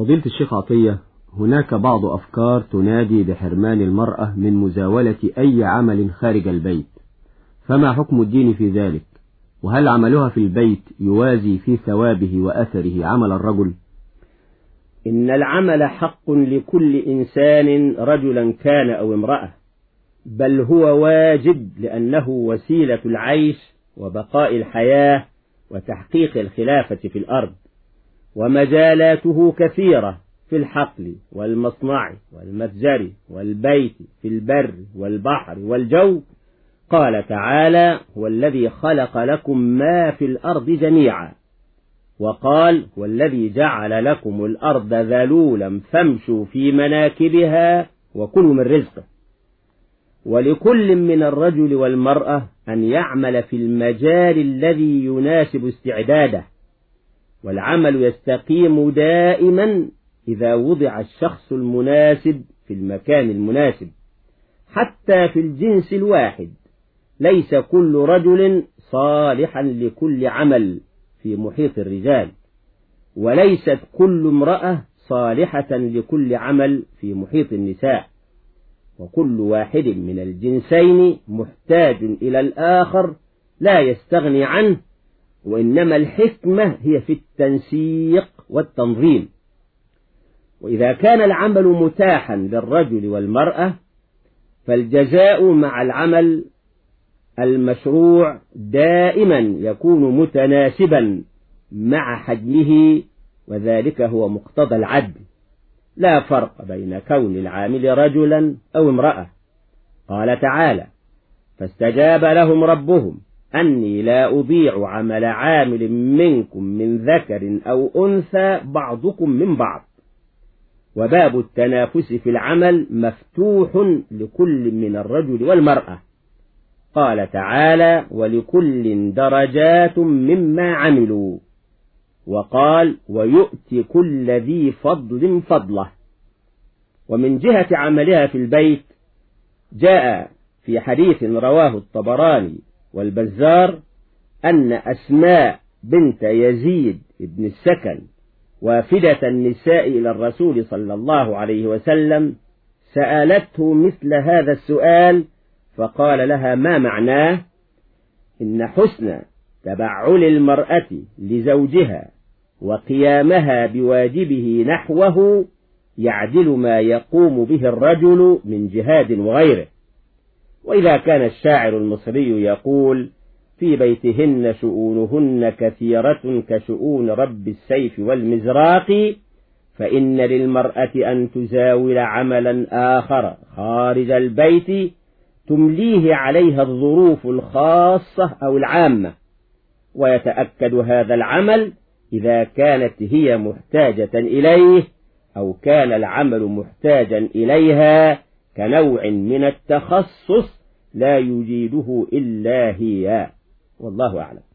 فضيلة الشيخ عطية هناك بعض أفكار تنادي بحرمان المرأة من مزاولة أي عمل خارج البيت. فما حكم الدين في ذلك؟ وهل عملها في البيت يوازي في ثوابه وأثره عمل الرجل؟ إن العمل حق لكل إنسان رجلا كان أو امرأة بل هو واجب لأنه وسيلة العيش وبقاء الحياة وتحقيق الخلافة في الأرض. ومجالاته كثيرة في الحقل والمصنع والمتجر والبيت في البر والبحر والجو. قال تعالى هو الذي خلق لكم ما في الأرض جميعا. وقال هو الذي جعل لكم الأرض ذلولا فامشوا في مناكبها وكلوا من رزقه. ولكل من الرجل والمرأة أن يعمل في المجال الذي يناسب استعداده. والعمل يستقيم دائما إذا وضع الشخص المناسب في المكان المناسب حتى في الجنس الواحد. ليس كل رجل صالحا لكل عمل في محيط الرجال وليست كل امرأة صالحة لكل عمل في محيط النساء. وكل واحد من الجنسين محتاج إلى الآخر لا يستغني عنه وإنما الحكمة هي في التنسيق والتنظيم. وإذا كان العمل متاحا للرجل والمرأة فالجزاء مع العمل المشروع دائما يكون متناسبا مع حجمه وذلك هو مقتضى العدل. لا فرق بين كون العامل رجلا أو امرأة. قال تعالى فاستجاب لهم ربهم. أني لا أضيع عمل عامل منكم من ذكر أو أنثى بعضكم من بعض. وباب التنافس في العمل مفتوح لكل من الرجل والمرأة. قال تعالى ولكل درجات مما عملوا وقال ويؤتي كل ذي فضل فضله ومن جهة عملها في البيت جاء في حديث رواه الطبراني والبزار أن أسماء بنت يزيد بن السكن وافدة النساء إلى الرسول صلى الله عليه وسلم سألته مثل هذا السؤال فقال لها ما معناه؟ إن حسن تبعل المرأة لزوجها وقيامها بواجبه نحوه يعدل ما يقوم به الرجل من جهاد وغيره. وإذا كان الشاعر المصري يقول في بيتهن شؤونهن كثيرة كشؤون رب السيف والمزراق فإن للمرأة أن تزاول عملا آخر خارج البيت تمليه عليها الظروف الخاصة أو العامة. ويتأكد هذا العمل إذا كانت هي محتاجة إليه أو كان العمل محتاجا إليها كنوع من التخصص لا يجيده إلا هي. والله أعلم.